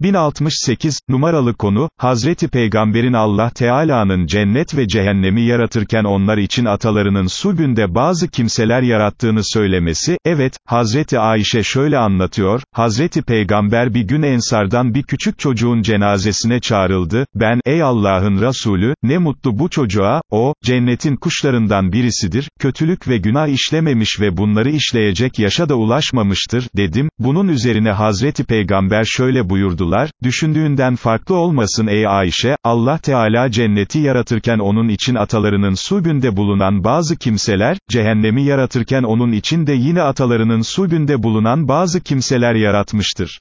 1068, numaralı konu, Hazreti Peygamberin Allah Teala'nın cennet ve cehennemi yaratırken onlar için atalarının sulbünde bazı kimseler yarattığını söylemesi, evet, Hazreti Ayşe şöyle anlatıyor, Hazreti Peygamber bir gün Ensardan bir küçük çocuğun cenazesine çağrıldı, ben, ey Allah'ın Resulü, ne mutlu bu çocuğa, o, cennetin kuşlarından birisidir, kötülük ve günah işlememiş ve bunları işleyecek yaşa da ulaşmamıştır, dedim, bunun üzerine Hazreti Peygamber şöyle buyurdular, buyurdular, düşündüğünden farklı olmasın ey Ayşe, Allah Teala cenneti yaratırken onun için atalarının sulbünde bulunan bazı kimseler, cehennemi yaratırken onun için de yine atalarının sulbünde bulunan bazı kimseler yaratmıştır.